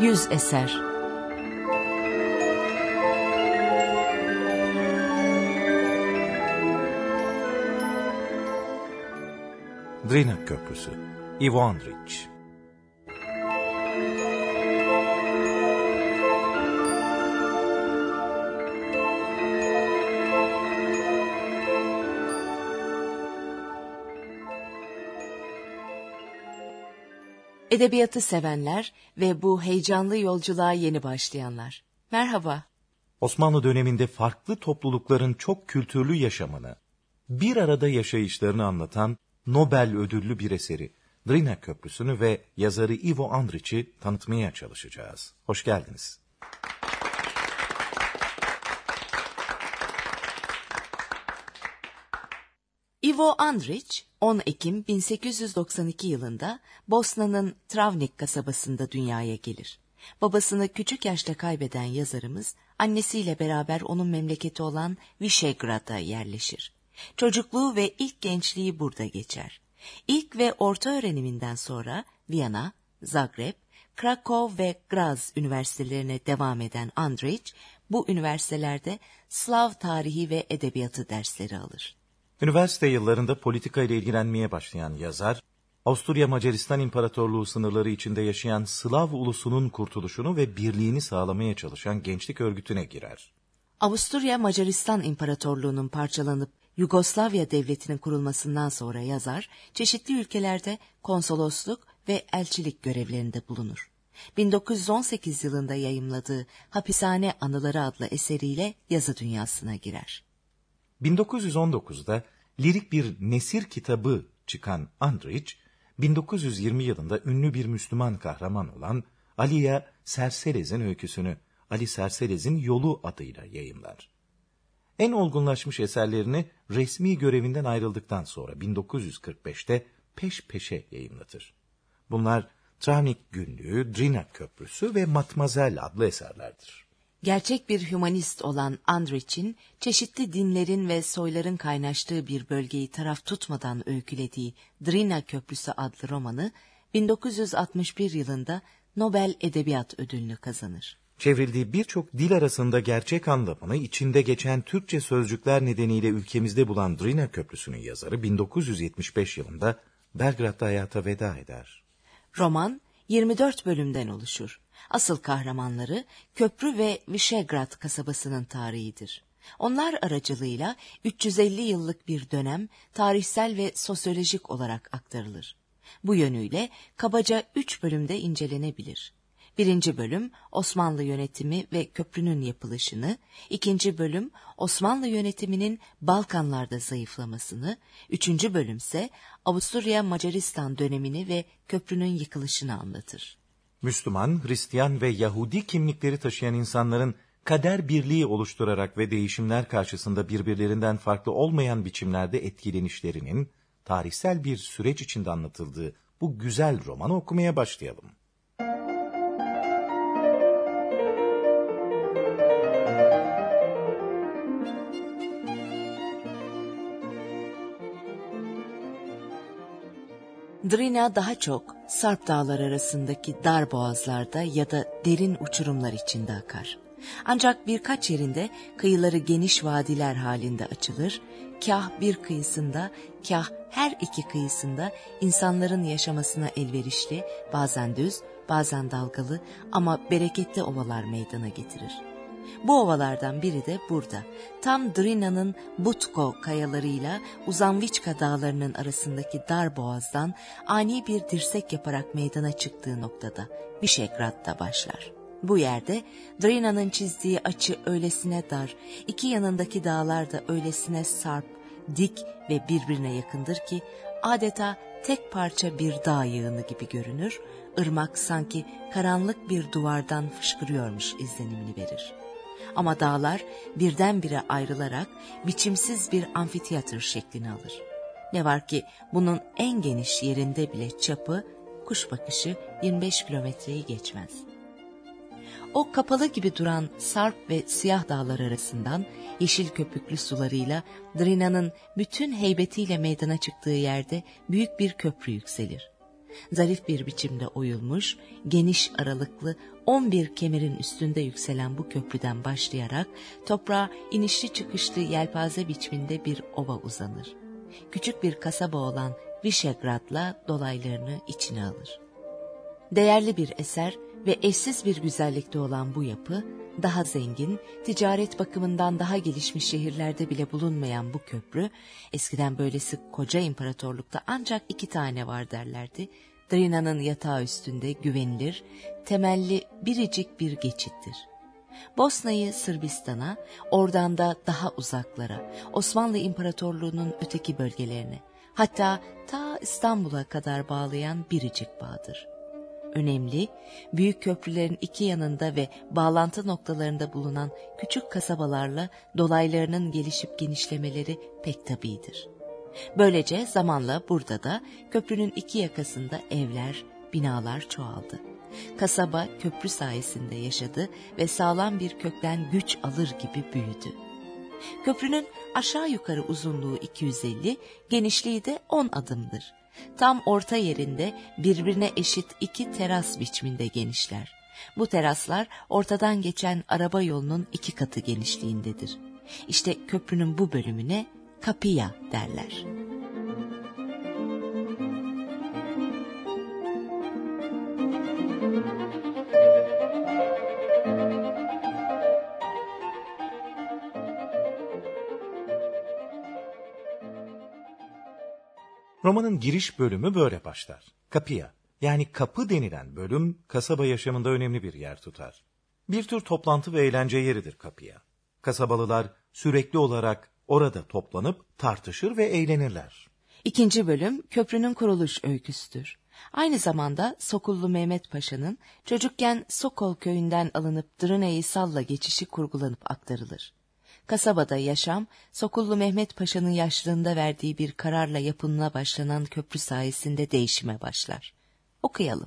Yüz eser. Drina Köprüsü Ivo Edebiyatı sevenler ve bu heyecanlı yolculuğa yeni başlayanlar. Merhaba. Osmanlı döneminde farklı toplulukların çok kültürlü yaşamını, bir arada yaşayışlarını anlatan Nobel ödüllü bir eseri Drina Köprüsü'nü ve yazarı Ivo Andrić'i tanıtmaya çalışacağız. Hoş geldiniz. Ivo Andrić 10 Ekim 1892 yılında Bosna'nın Travnik kasabasında dünyaya gelir. Babasını küçük yaşta kaybeden yazarımız annesiyle beraber onun memleketi olan Vişegrad'a yerleşir. Çocukluğu ve ilk gençliği burada geçer. İlk ve orta öğreniminden sonra Viyana, Zagreb, Krakow ve Graz üniversitelerine devam eden Andrić, bu üniversitelerde Slav tarihi ve edebiyatı dersleri alır. Üniversite yıllarında politika ile ilgilenmeye başlayan yazar, Avusturya Macaristan İmparatorluğu sınırları içinde yaşayan Slav ulusunun kurtuluşunu ve birliğini sağlamaya çalışan gençlik örgütüne girer. Avusturya Macaristan İmparatorluğu'nun parçalanıp Yugoslavya Devleti'nin kurulmasından sonra yazar, çeşitli ülkelerde konsolosluk ve elçilik görevlerinde bulunur. 1918 yılında yayımladığı Hapishane Anıları adlı eseriyle yazı dünyasına girer. 1919'da lirik bir nesir kitabı çıkan Andrić, 1920 yılında ünlü bir Müslüman kahraman olan Aliya Serselez'in öyküsünü Ali Serselez'in Yolu adıyla yayımlar. En olgunlaşmış eserlerini resmi görevinden ayrıldıktan sonra 1945'te peş peşe yayımlatır. Bunlar Travnik Günlüğü, Drina Köprüsü ve Matmazel adlı eserlerdir. Gerçek bir hümanist olan Andrić'in çeşitli dinlerin ve soyların kaynaştığı bir bölgeyi taraf tutmadan öykülediği Drina Köprüsü adlı romanı 1961 yılında Nobel Edebiyat Ödülünü kazanır. Çevrildiği birçok dil arasında gerçek anlamını içinde geçen Türkçe sözcükler nedeniyle ülkemizde bulan Drina Köprüsü'nün yazarı 1975 yılında Belgrad'da hayata veda eder. Roman 24 bölümden oluşur. Asıl kahramanları köprü ve Vişegrad kasabasının tarihidir. Onlar aracılığıyla 350 yıllık bir dönem tarihsel ve sosyolojik olarak aktarılır. Bu yönüyle kabaca üç bölümde incelenebilir. Birinci bölüm Osmanlı yönetimi ve köprünün yapılışını, ikinci bölüm Osmanlı yönetiminin Balkanlarda zayıflamasını, üçüncü bölümse Avusturya Macaristan dönemini ve köprünün yıkılışını anlatır. Müslüman, Hristiyan ve Yahudi kimlikleri taşıyan insanların kader birliği oluşturarak ve değişimler karşısında birbirlerinden farklı olmayan biçimlerde etkilenişlerinin tarihsel bir süreç içinde anlatıldığı bu güzel romanı okumaya başlayalım. Drina daha çok Sarp dağlar arasındaki dar boğazlarda ya da derin uçurumlar içinde akar. Ancak birkaç yerinde kıyıları geniş vadiler halinde açılır, kah bir kıyısında, kah her iki kıyısında insanların yaşamasına elverişli, bazen düz, bazen dalgalı ama bereketli ovalar meydana getirir. Bu ovalardan biri de burada. Tam Drina'nın Butko kayalarıyla Uzanviçka dağlarının arasındaki dar boğazdan ani bir dirsek yaparak meydana çıktığı noktada Vişegrad'da başlar. Bu yerde Drina'nın çizdiği açı öylesine dar, iki yanındaki dağlar da öylesine sarp, dik ve birbirine yakındır ki adeta tek parça bir dağ yığını gibi görünür, ırmak sanki karanlık bir duvardan fışkırıyormuş izlenimini verir. Ama dağlar birdenbire ayrılarak biçimsiz bir amfiteyatr şeklini alır. Ne var ki bunun en geniş yerinde bile çapı kuş bakışı 25 kilometreyi geçmez. O kapalı gibi duran sarp ve siyah dağlar arasından yeşil köpüklü sularıyla Drina'nın bütün heybetiyle meydana çıktığı yerde büyük bir köprü yükselir. Zarif bir biçimde oyulmuş, geniş aralıklı 11 kemerin üstünde yükselen bu köprüden başlayarak toprağa inişli çıkışlı yelpaze biçiminde bir ova uzanır. Küçük bir kasaba olan Vişegrad'la dolaylarını içine alır. Değerli bir eser ve eşsiz bir güzellikte olan bu yapı, daha zengin, ticaret bakımından daha gelişmiş şehirlerde bile bulunmayan bu köprü, eskiden böylesi koca imparatorlukta ancak iki tane var derlerdi. Drina'nın yatağı üstünde güvenilir, temelli biricik bir geçittir. Bosna'yı Sırbistan'a, oradan da daha uzaklara, Osmanlı İmparatorluğu'nun öteki bölgelerine, hatta ta İstanbul'a kadar bağlayan biricik bağdır önemli, büyük köprülerin iki yanında ve bağlantı noktalarında bulunan küçük kasabalarla dolaylarının gelişip genişlemeleri pek tabidir. Böylece zamanla burada da köprünün iki yakasında evler, binalar çoğaldı. Kasaba köprü sayesinde yaşadı ve sağlam bir kökten güç alır gibi büyüdü. Köprünün aşağı yukarı uzunluğu 250, genişliği de 10 adımdır. Tam orta yerinde birbirine eşit iki teras biçiminde genişler. Bu teraslar ortadan geçen araba yolunun iki katı genişliğindedir. İşte köprünün bu bölümüne kapıya derler. Romanın giriş bölümü böyle başlar. Kapıya yani kapı denilen bölüm kasaba yaşamında önemli bir yer tutar. Bir tür toplantı ve eğlence yeridir kapıya. Kasabalılar sürekli olarak orada toplanıp tartışır ve eğlenirler. İkinci bölüm köprünün kuruluş öyküsüdür. Aynı zamanda Sokullu Mehmet Paşa'nın çocukken Sokol köyünden alınıp Drıne'yi salla geçişi kurgulanıp aktarılır. Kasabada yaşam, Sokullu Mehmet Paşa'nın yaşlılığında verdiği bir kararla yapımına başlanan köprü sayesinde değişime başlar. Okuyalım.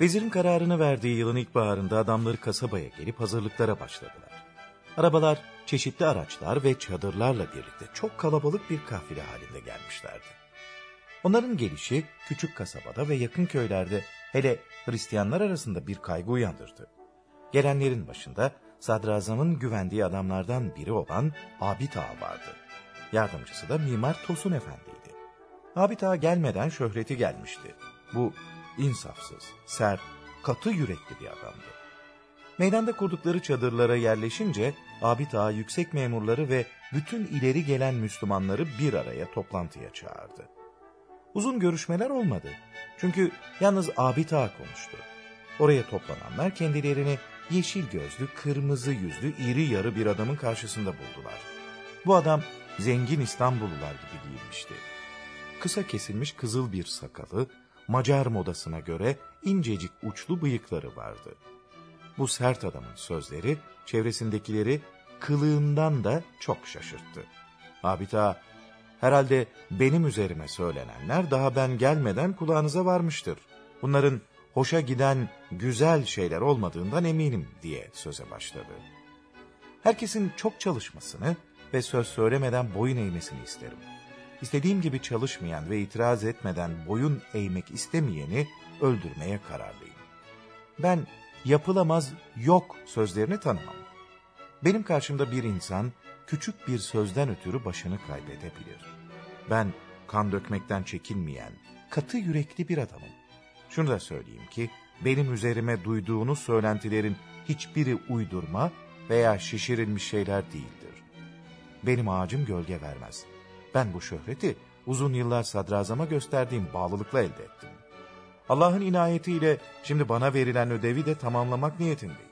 Vezirin kararını verdiği yılın ilkbaharında adamları kasabaya gelip hazırlıklara başladılar. Arabalar, çeşitli araçlar ve çadırlarla birlikte çok kalabalık bir kafile halinde gelmişlerdi. Onların gelişi küçük kasabada ve yakın köylerde hele Hristiyanlar arasında bir kaygı uyandırdı. Gelenlerin başında sadrazamın güvendiği adamlardan biri olan Abit Ağa vardı. Yardımcısı da Mimar Tosun Efendi'ydi. Abit Ağa gelmeden şöhreti gelmişti. Bu insafsız, sert, katı yürekli bir adamdı. Meydanda kurdukları çadırlara yerleşince Abit Ağa yüksek memurları ve bütün ileri gelen Müslümanları bir araya toplantıya çağırdı. Uzun görüşmeler olmadı. Çünkü yalnız Abit Ağa konuştu. Oraya toplananlar kendilerini yeşil gözlü, kırmızı yüzlü, iri yarı bir adamın karşısında buldular. Bu adam zengin İstanbullular gibi giyinmişti. Kısa kesilmiş kızıl bir sakalı, Macar modasına göre incecik uçlu bıyıkları vardı. Bu sert adamın sözleri çevresindekileri kılığından da çok şaşırttı. Abit Ağa Herhalde benim üzerime söylenenler daha ben gelmeden kulağınıza varmıştır. Bunların hoşa giden güzel şeyler olmadığından eminim diye söze başladı. Herkesin çok çalışmasını ve söz söylemeden boyun eğmesini isterim. İstediğim gibi çalışmayan ve itiraz etmeden boyun eğmek istemeyeni öldürmeye kararlıyım. Ben yapılamaz yok sözlerini tanımam. Benim karşımda bir insan küçük bir sözden ötürü başını kaybedebilir. Ben kan dökmekten çekinmeyen, katı yürekli bir adamım. Şunu da söyleyeyim ki, benim üzerime duyduğunuz söylentilerin hiçbiri uydurma veya şişirilmiş şeyler değildir. Benim ağacım gölge vermez. Ben bu şöhreti uzun yıllar sadrazama gösterdiğim bağlılıkla elde ettim. Allah'ın inayetiyle şimdi bana verilen ödevi de tamamlamak niyetindeyim.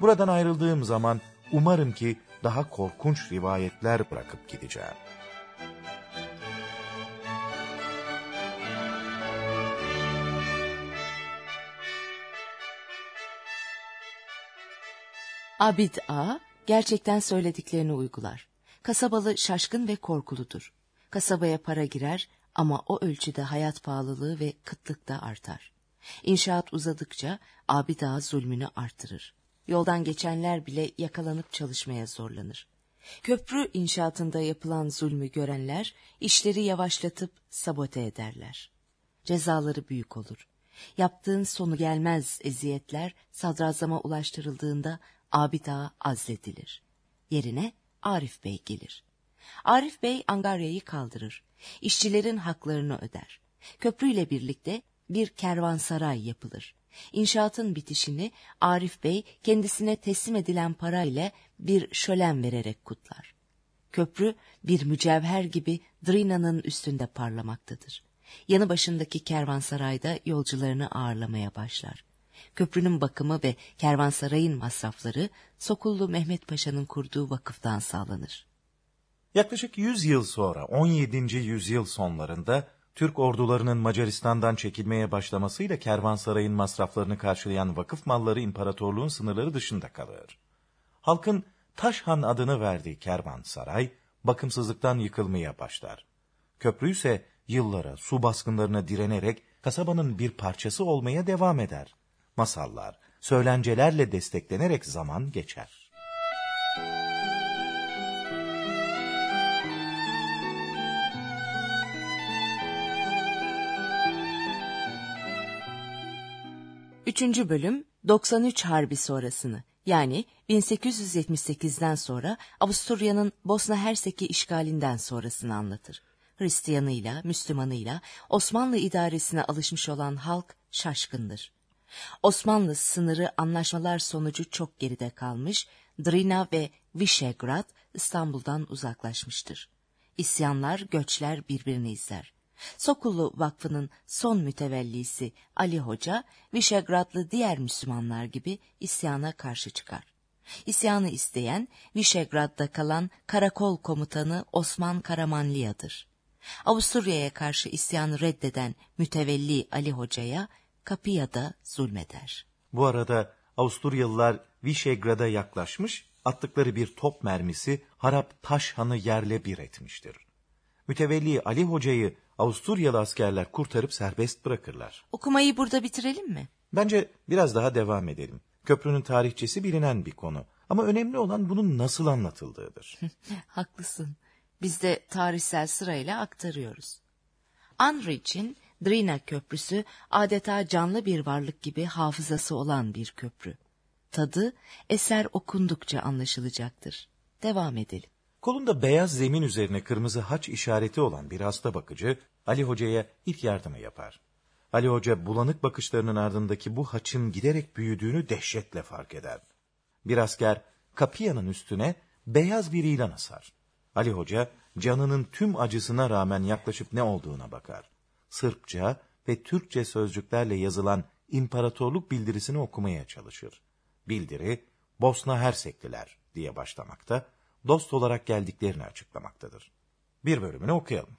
Buradan ayrıldığım zaman umarım ki daha korkunç rivayetler bırakıp gideceğim. Abid A gerçekten söylediklerini uygular. Kasabalı şaşkın ve korkuludur. Kasabaya para girer ama o ölçüde hayat pahalılığı ve kıtlık da artar. İnşaat uzadıkça Abid Ağa zulmünü artırır. Yoldan geçenler bile yakalanıp çalışmaya zorlanır. Köprü inşaatında yapılan zulmü görenler işleri yavaşlatıp sabote ederler. Cezaları büyük olur. Yaptığın sonu gelmez eziyetler sadrazama ulaştırıldığında Abid Ağa azledilir. Yerine Arif Bey gelir. Arif Bey Angarya'yı kaldırır. İşçilerin haklarını öder. Köprüyle birlikte bir kervansaray yapılır. İnşaatın bitişini Arif Bey kendisine teslim edilen parayla bir şölen vererek kutlar. Köprü bir mücevher gibi Drina'nın üstünde parlamaktadır. Yanı başındaki kervansarayda yolcularını ağırlamaya başlar. Köprünün bakımı ve kervansarayın masrafları Sokullu Mehmet Paşa'nın kurduğu vakıftan sağlanır. Yaklaşık 100 yıl sonra 17. yüzyıl sonlarında Türk ordularının Macaristan'dan çekilmeye başlamasıyla kervansarayın masraflarını karşılayan vakıf malları imparatorluğun sınırları dışında kalır. Halkın Taşhan adını verdiği kervansaray bakımsızlıktan yıkılmaya başlar. Köprü ise yıllara su baskınlarına direnerek kasabanın bir parçası olmaya devam eder. Masallar, söylencelerle desteklenerek zaman geçer. Üçüncü bölüm 93 Harbi sonrasını yani 1878'den sonra Avusturya'nın Bosna Hersek'i işgalinden sonrasını anlatır. Hristiyanıyla, Müslümanıyla Osmanlı idaresine alışmış olan halk şaşkındır. Osmanlı sınırı anlaşmalar sonucu çok geride kalmış, Drina ve Visegrad İstanbul'dan uzaklaşmıştır. İsyanlar, göçler birbirini izler. Sokullu Vakfı'nın son mütevellisi Ali Hoca, Vişegradlı diğer Müslümanlar gibi isyana karşı çıkar. İsyanı isteyen Vişegrad'da kalan karakol komutanı Osman Karamanliya'dır. Avusturya'ya karşı isyanı reddeden mütevelli Ali Hoca'ya Kapıya'da zulmeder. Bu arada Avusturyalılar Vişegrad'a yaklaşmış, attıkları bir top mermisi harap Taşhan'ı yerle bir etmiştir. Mütevelli Ali Hoca'yı Avusturyalı askerler kurtarıp serbest bırakırlar. Okumayı burada bitirelim mi? Bence biraz daha devam edelim. Köprünün tarihçesi bilinen bir konu. Ama önemli olan bunun nasıl anlatıldığıdır. Haklısın. Biz de tarihsel sırayla aktarıyoruz. Anri için Drina Köprüsü adeta canlı bir varlık gibi hafızası olan bir köprü. Tadı eser okundukça anlaşılacaktır. Devam edelim. Kolunda beyaz zemin üzerine kırmızı haç işareti olan bir hasta bakıcı Ali Hoca'ya ilk yardımı yapar. Ali Hoca bulanık bakışlarının ardındaki bu haçın giderek büyüdüğünü dehşetle fark eder. Bir asker kapiyanın üstüne beyaz bir ilan asar. Ali Hoca canının tüm acısına rağmen yaklaşıp ne olduğuna bakar. Sırpça ve Türkçe sözcüklerle yazılan imparatorluk bildirisini okumaya çalışır. Bildiri Bosna Hersekliler diye başlamakta, dost olarak geldiklerini açıklamaktadır. Bir bölümünü okuyalım.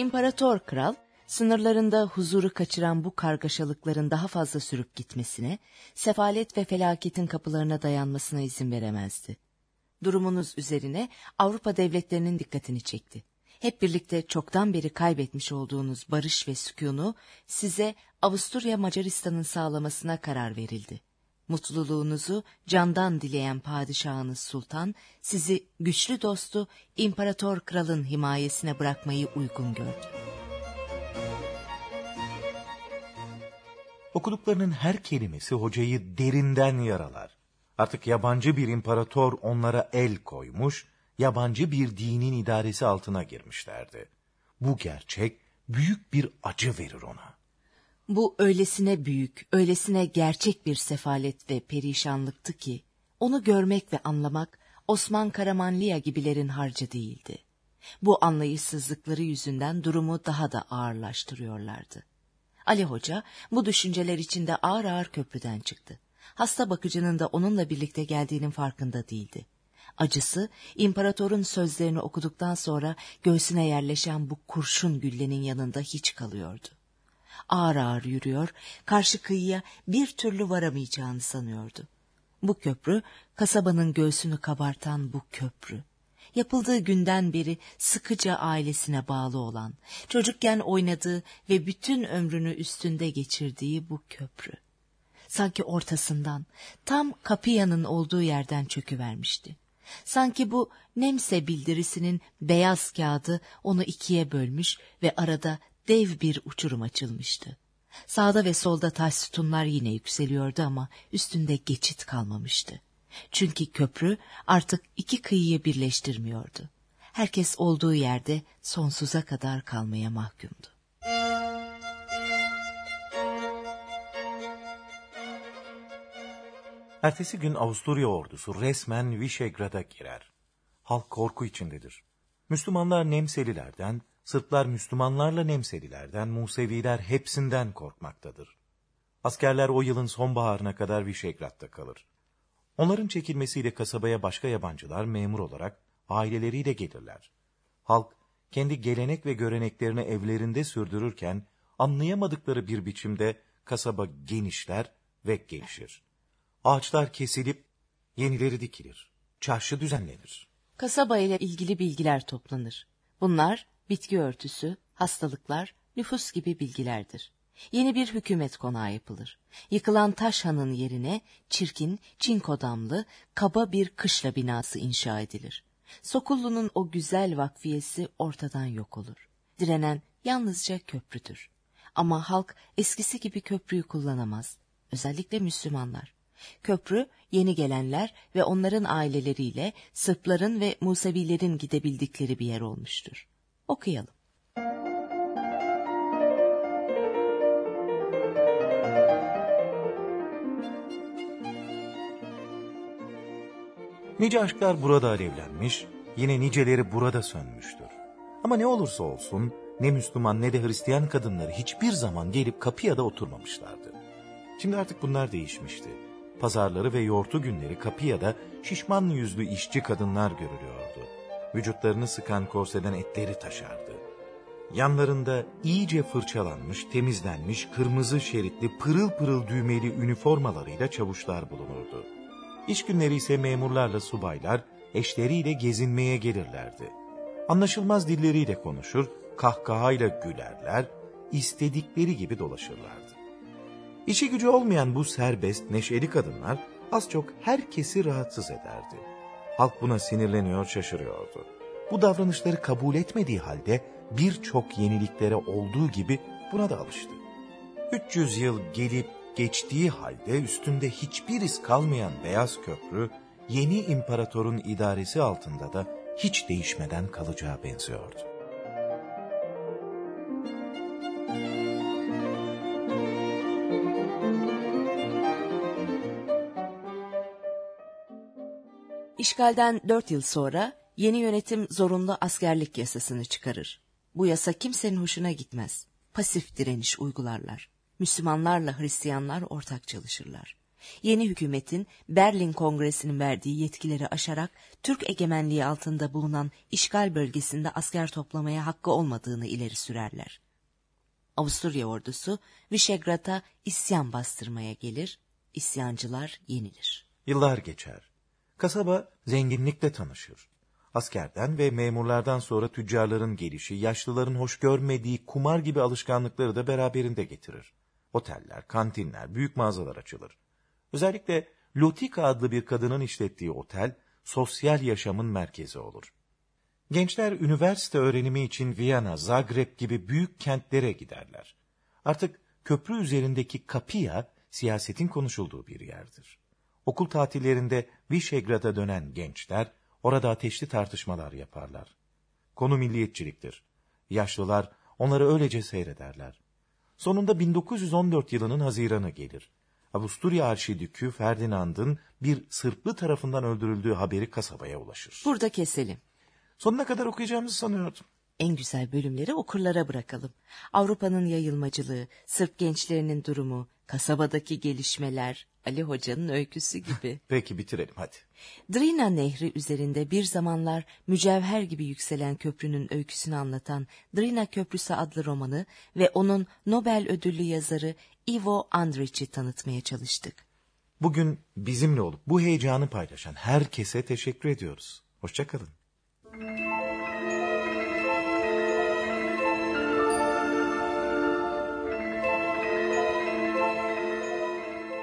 İmparator kral sınırlarında huzuru kaçıran bu kargaşalıkların daha fazla sürüp gitmesine, sefalet ve felaketin kapılarına dayanmasına izin veremezdi. Durumunuz üzerine Avrupa devletlerinin dikkatini çekti. Hep birlikte çoktan beri kaybetmiş olduğunuz barış ve sükunu size Avusturya Macaristan'ın sağlamasına karar verildi. Mutluluğunuzu candan dileyen padişahınız sultan sizi güçlü dostu İmparator kralın himayesine bırakmayı uygun gördü. Okuduklarının her kelimesi hocayı derinden yaralar. Artık yabancı bir imparator onlara el koymuş, yabancı bir dinin idaresi altına girmişlerdi. Bu gerçek büyük bir acı verir ona. Bu öylesine büyük, öylesine gerçek bir sefalet ve perişanlıktı ki, onu görmek ve anlamak Osman Karamanlıya gibilerin harcı değildi. Bu anlayışsızlıkları yüzünden durumu daha da ağırlaştırıyorlardı. Ali Hoca bu düşünceler içinde ağır ağır köprüden çıktı. Hasta bakıcının da onunla birlikte geldiğinin farkında değildi. Acısı, imparatorun sözlerini okuduktan sonra göğsüne yerleşen bu kurşun güllenin yanında hiç kalıyordu ağır ağır yürüyor, karşı kıyıya bir türlü varamayacağını sanıyordu. Bu köprü kasabanın göğsünü kabartan bu köprü. Yapıldığı günden beri sıkıca ailesine bağlı olan, çocukken oynadığı ve bütün ömrünü üstünde geçirdiği bu köprü. Sanki ortasından, tam Kapiya'nın olduğu yerden çöküvermişti. Sanki bu Nemse bildirisinin beyaz kağıdı onu ikiye bölmüş ve arada dev bir uçurum açılmıştı. Sağda ve solda taş sütunlar yine yükseliyordu ama üstünde geçit kalmamıştı. Çünkü köprü artık iki kıyıyı birleştirmiyordu. Herkes olduğu yerde sonsuza kadar kalmaya mahkumdu. Ertesi gün Avusturya ordusu resmen Vişegrad'a girer. Halk korku içindedir. Müslümanlar Nemselilerden, Sırplar Müslümanlarla Nemselilerden, Museviler hepsinden korkmaktadır. Askerler o yılın sonbaharına kadar Vişegrad'da kalır. Onların çekilmesiyle kasabaya başka yabancılar memur olarak aileleriyle gelirler. Halk kendi gelenek ve göreneklerini evlerinde sürdürürken anlayamadıkları bir biçimde kasaba genişler ve gelişir. Ağaçlar kesilip yenileri dikilir. Çarşı düzenlenir. Kasaba ile ilgili bilgiler toplanır. Bunlar bitki örtüsü, hastalıklar, nüfus gibi bilgilerdir. Yeni bir hükümet konağı yapılır. Yıkılan Taşhan'ın yerine çirkin, çinko damlı, kaba bir kışla binası inşa edilir. Sokullu'nun o güzel vakfiyesi ortadan yok olur. Direnen yalnızca köprüdür. Ama halk eskisi gibi köprüyü kullanamaz. Özellikle Müslümanlar. Köprü yeni gelenler ve onların aileleriyle Sırpların ve Musevilerin gidebildikleri bir yer olmuştur. Okuyalım. Nice aşklar burada alevlenmiş, yine niceleri burada sönmüştür. Ama ne olursa olsun ne Müslüman ne de Hristiyan kadınları hiçbir zaman gelip kapıya da oturmamışlardı. Şimdi artık bunlar değişmişti. Pazarları ve yoğurtu günleri kapıya şişman yüzlü işçi kadınlar görülüyordu. Vücutlarını sıkan korseden etleri taşardı. Yanlarında iyice fırçalanmış, temizlenmiş, kırmızı şeritli, pırıl pırıl düğmeli üniformalarıyla çavuşlar bulunurdu. İş günleri ise memurlarla subaylar eşleriyle gezinmeye gelirlerdi. Anlaşılmaz dilleriyle konuşur, kahkahayla gülerler, istedikleri gibi dolaşırlardı. İşi gücü olmayan bu serbest, neşeli kadınlar az çok herkesi rahatsız ederdi. Halk buna sinirleniyor, şaşırıyordu. Bu davranışları kabul etmediği halde birçok yeniliklere olduğu gibi buna da alıştı. 300 yıl gelip geçtiği halde üstünde hiçbir iz kalmayan Beyaz Köprü, yeni imparatorun idaresi altında da hiç değişmeden kalacağı benziyordu. İşgalden dört yıl sonra yeni yönetim zorunlu askerlik yasasını çıkarır. Bu yasa kimsenin hoşuna gitmez. Pasif direniş uygularlar. Müslümanlarla Hristiyanlar ortak çalışırlar. Yeni hükümetin Berlin Kongresi'nin verdiği yetkileri aşarak Türk egemenliği altında bulunan işgal bölgesinde asker toplamaya hakkı olmadığını ileri sürerler. Avusturya ordusu Vişegrad'a isyan bastırmaya gelir, isyancılar yenilir. Yıllar geçer. Kasaba zenginlikle tanışır. Askerden ve memurlardan sonra tüccarların gelişi, yaşlıların hoş görmediği kumar gibi alışkanlıkları da beraberinde getirir. Oteller, kantinler, büyük mağazalar açılır. Özellikle Lotika adlı bir kadının işlettiği otel, sosyal yaşamın merkezi olur. Gençler üniversite öğrenimi için Viyana, Zagreb gibi büyük kentlere giderler. Artık köprü üzerindeki Kapıya, siyasetin konuşulduğu bir yerdir. Okul tatillerinde Vişegrad'a dönen gençler, orada ateşli tartışmalar yaparlar. Konu milliyetçiliktir. Yaşlılar onları öylece seyrederler. Sonunda 1914 yılının Haziran'ı gelir. Avusturya Arşidükü Ferdinand'ın bir Sırplı tarafından öldürüldüğü haberi kasabaya ulaşır. Burada keselim. Sonuna kadar okuyacağımızı sanıyordum. En güzel bölümleri okurlara bırakalım. Avrupa'nın yayılmacılığı, Sırp gençlerinin durumu, kasabadaki gelişmeler, Ali Hoca'nın öyküsü gibi. Peki bitirelim hadi. Drina Nehri üzerinde bir zamanlar mücevher gibi yükselen köprünün öyküsünü anlatan Drina Köprüsü adlı romanı ve onun Nobel ödüllü yazarı Ivo Andrić'i tanıtmaya çalıştık. Bugün bizimle olup bu heyecanı paylaşan herkese teşekkür ediyoruz. Hoşçakalın.